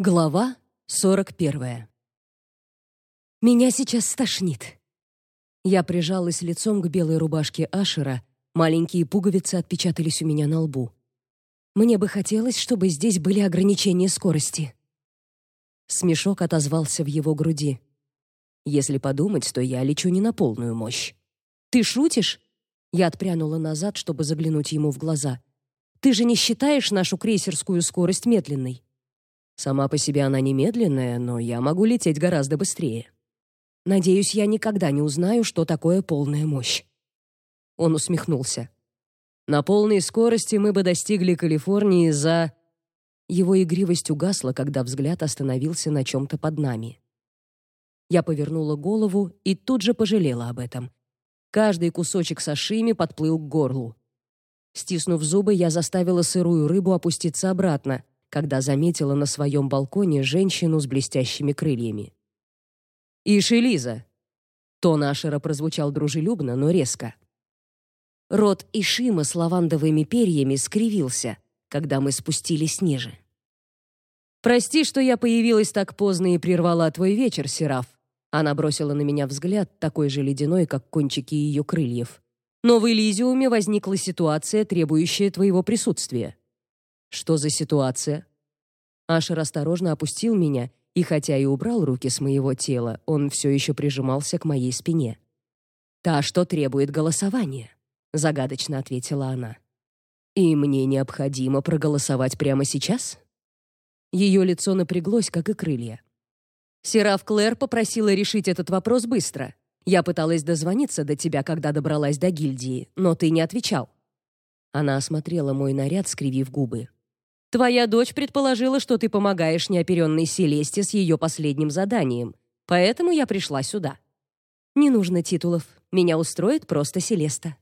Глава 41. Меня сейчас стошнит. Я прижалась лицом к белой рубашке Ашера, маленькие пуговицы отпечатались у меня на лбу. Мне бы хотелось, чтобы здесь были ограничения скорости. Смешок отозвался в его груди. Если подумать, то я лечу не на полную мощь. Ты шутишь? Я отпрянула назад, чтобы заглянуть ему в глаза. Ты же не считаешь нашу крейсерскую скорость медленной? Сама по себе она не медленная, но я могу лететь гораздо быстрее. Надеюсь, я никогда не узнаю, что такое полная мощь. Он усмехнулся. На полной скорости мы бы достигли Калифорнии за Его игривость угасла, когда взгляд остановился на чем то под нами. Я повернула голову и тут же пожалела об этом. Каждый кусочек сашими подплыл к горлу. Стиснув зубы, я заставила сырую рыбу опуститься обратно, когда заметила на своем балконе женщину с блестящими крыльями. «Иши, Лиза!» Тон Ашера прозвучал дружелюбно, но резко. Рот Ишима с лавандовыми перьями скривился, когда мы спустились ниже. «Прости, что я появилась так поздно и прервала твой вечер, Сераф». Она бросила на меня взгляд, такой же ледяной, как кончики ее крыльев. «Но в Элизиуме возникла ситуация, требующая твоего присутствия. Что за ситуация? Ашер осторожно опустил меня, и хотя и убрал руки с моего тела, он все еще прижимался к моей спине. Та, что требует голосования, загадочно ответила она. И мне необходимо проголосовать прямо сейчас? Ее лицо напряглось, как и крылья. Сераф Клэр попросила решить этот вопрос быстро. Я пыталась дозвониться до тебя, когда добралась до гильдии, но ты не отвечал. Она осмотрела мой наряд, скривив губы. Твоя дочь предположила, что ты помогаешь неоперенной Селесте с ее последним заданием, поэтому я пришла сюда. Не нужно титулов, меня устроит просто Селеста.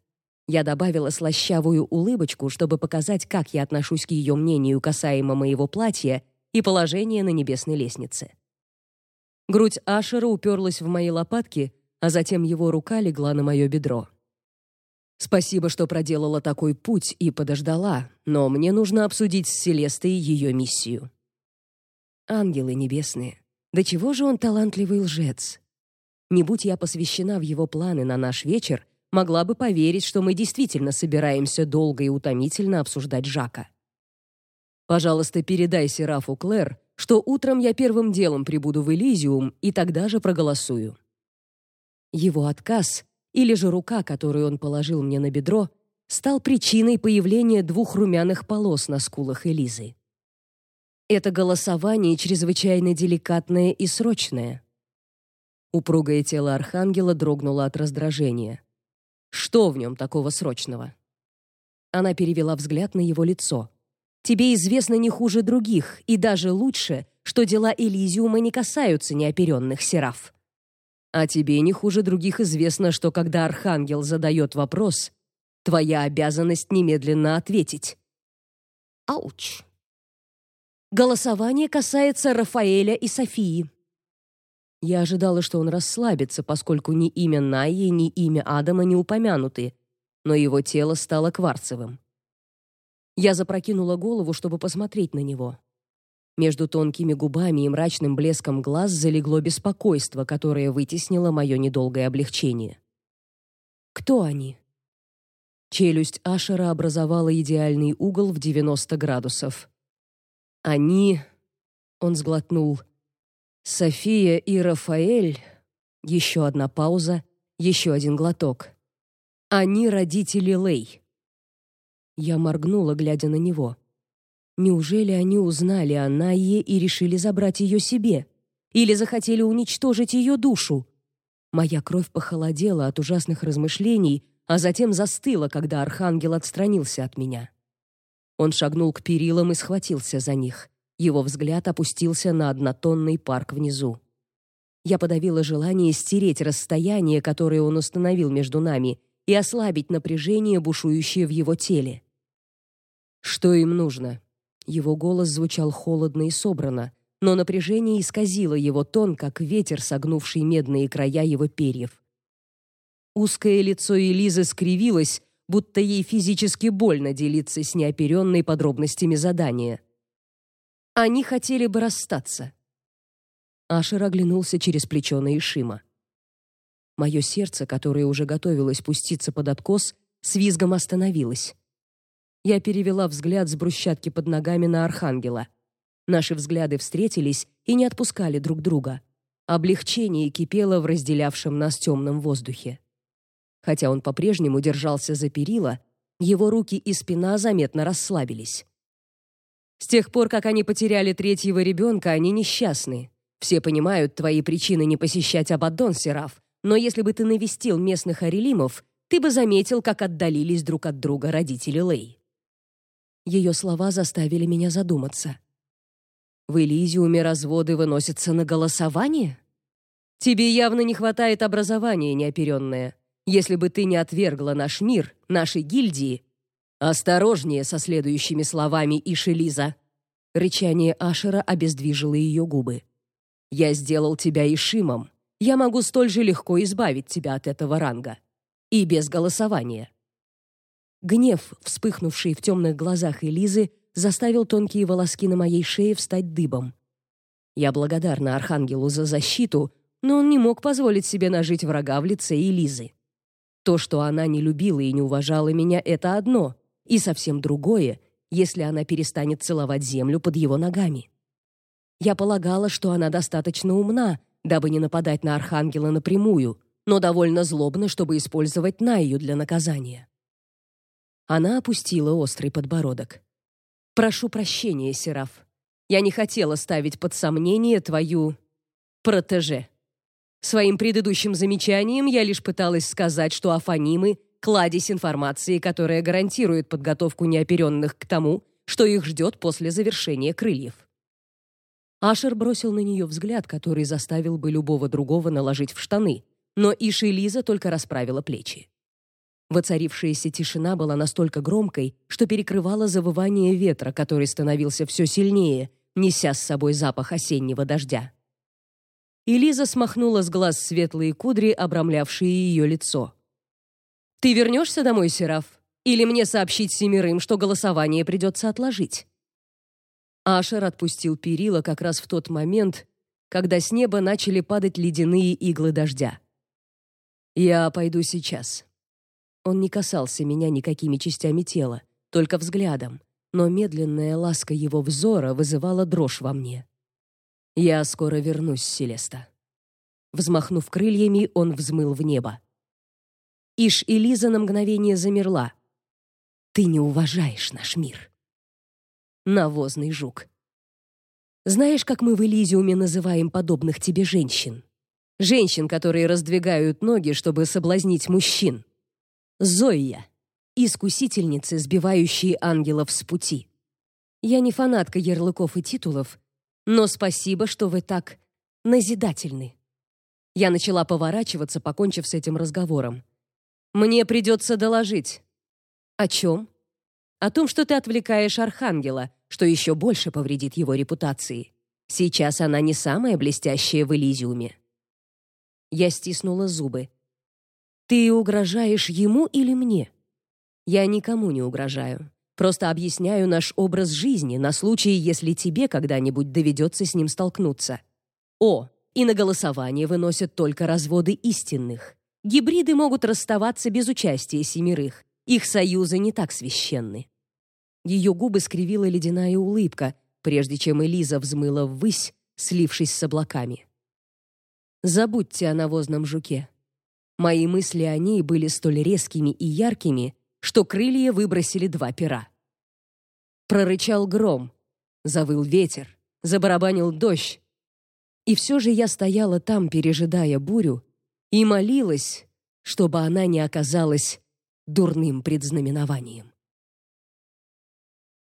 Я добавила слащавую улыбочку, чтобы показать, как я отношусь к ее мнению касаемо моего платья и положения на небесной лестнице. Грудь Ашера уперлась в мои лопатки, а затем его рука легла на мое бедро. Спасибо, что проделала такой путь и подождала, но мне нужно обсудить с Селестой ее миссию. Ангелы небесные, до чего же он талантливый лжец? Не будь я посвящена в его планы на наш вечер, могла бы поверить, что мы действительно собираемся долго и утомительно обсуждать Жака. Пожалуйста, передай Серафу Клэр, что утром я первым делом прибуду в Элизиум и тогда же проголосую. Его отказ или же рука, которую он положил мне на бедро, стал причиной появления двух румяных полос на скулах Элизы. Это голосование чрезвычайно деликатное и срочное. Упругое тело архангела дрогнуло от раздражения. Что в нем такого срочного? Она перевела взгляд на его лицо. Тебе известно не хуже других, и даже лучше, что дела Элизиума не касаются неоперенных сераф. А тебе не хуже других известно, что когда архангел задает вопрос, твоя обязанность немедленно ответить. Ауч. Голосование касается Рафаэля и Софии. Я ожидала, что он расслабится, поскольку ни имя Найи, ни имя Адама не упомянуты, но его тело стало кварцевым. Я запрокинула голову, чтобы посмотреть на него. Между тонкими губами и мрачным блеском глаз залегло беспокойство, которое вытеснило мое недолгое облегчение. Кто они? Челюсть Ашера образовала идеальный угол в 90 градусов. Они, он сглотнул. София и Рафаэль. Еще одна пауза, еще один глоток. Они родители Лей. Я моргнула, глядя на него. Неужели они узнали о Найе и решили забрать ее себе? Или захотели уничтожить ее душу? Моя кровь похолодела от ужасных размышлений, а затем застыла, когда архангел отстранился от меня. Он шагнул к перилам и схватился за них. Его взгляд опустился на однотонный парк внизу. Я подавила желание стереть расстояние, которое он установил между нами, и ослабить напряжение, бушующее в его теле. Что им нужно? Его голос звучал холодно и собрано, но напряжение исказило его тон, как ветер, согнувший медные края его перьев. Узкое лицо Элизы скривилось, будто ей физически больно делиться с неоперенной подробностями задания. Они хотели бы расстаться. Ашер оглянулся через плечо на Ишима. Мое сердце, которое уже готовилось пуститься под откос, с визгом остановилось. Я перевела взгляд с брусчатки под ногами на архангела. Наши взгляды встретились и не отпускали друг друга. Облегчение кипело в разделявшем нас темном воздухе. Хотя он по-прежнему держался за перила, его руки и спина заметно расслабились. С тех пор, как они потеряли третьего ребенка, они несчастны. Все понимают твои причины не посещать Абаддон, Сераф, но если бы ты навестил местных арелимов, ты бы заметил, как отдалились друг от друга родители Лей. Ее слова заставили меня задуматься. В Элизиуме разводы выносятся на голосование? Тебе явно не хватает образования, неоперенное. Если бы ты не отвергла наш мир, наши гильдии, осторожнее со следующими словами Ишелиза. Рычание Ашера обездвижило ее губы. Я сделал тебя Ишимом. Я могу столь же легко избавить тебя от этого ранга. И без голосования. Гнев, вспыхнувший в темных глазах Элизы, заставил тонкие волоски на моей шее встать дыбом. Я благодарна Архангелу за защиту, но он не мог позволить себе нажить врага в лице Элизы. То, что она не любила и не уважала меня, это одно, и совсем другое, если она перестанет целовать землю под его ногами. Я полагала, что она достаточно умна, дабы не нападать на архангела напрямую, но довольно злобна, чтобы использовать Найю для наказания. Она опустила острый подбородок. Прошу прощения, Сераф. Я не хотела ставить под сомнение твою протеже. Своим предыдущим замечанием я лишь пыталась сказать, что афанимы кладезь информации, которая гарантирует подготовку неоперенных к тому, что их ждет после завершения крыльев. Ашер бросил на нее взгляд, который заставил бы любого другого наложить в штаны, но Иши Лиза только расправила плечи. Воцарившаяся тишина была настолько громкой, что перекрывала завывание ветра, который становился все сильнее, неся с собой запах осеннего дождя. Элиза смахнула с глаз светлые кудри, обрамлявшие ее лицо. Ты вернешься домой, Сераф, или мне сообщить семерым, что голосование придется отложить? Ашер отпустил перила как раз в тот момент, когда с неба начали падать ледяные иглы дождя. Я пойду сейчас. Он не касался меня никакими частями тела, только взглядом, но медленная ласка его взора вызывала дрожь во мне. Я скоро вернусь, Селеста. Взмахнув крыльями, он взмыл в небо. Иш и Лиза на мгновение замерла. Ты не уважаешь наш мир навозный жук. Знаешь, как мы в Элизиуме называем подобных тебе женщин? Женщин, которые раздвигают ноги, чтобы соблазнить мужчин. Зоя, искусительницы, сбивающие ангелов с пути. Я не фанатка ярлыков и титулов, но спасибо, что вы так назидательны. Я начала поворачиваться, покончив с этим разговором. Мне придется доложить. О чем? О том, что ты отвлекаешь архангела, что еще больше повредит его репутации. Сейчас она не самая блестящая в Элизиуме. Я стиснула зубы. Ты угрожаешь ему или мне? Я никому не угрожаю. Просто объясняю наш образ жизни на случай, если тебе когда-нибудь доведется с ним столкнуться. О, и на голосование выносят только разводы истинных. Гибриды могут расставаться без участия семерых. Их союзы не так священны. Ее губы скривила ледяная улыбка, прежде чем Элиза взмыла ввысь, слившись с облаками. Забудьте о навозном жуке. Мои мысли о ней были столь резкими и яркими, что крылья выбросили два пера. Прорычал гром, завыл ветер, забарабанил дождь. И все же я стояла там, пережидая бурю, и молилась, чтобы она не оказалась дурным предзнаменованием.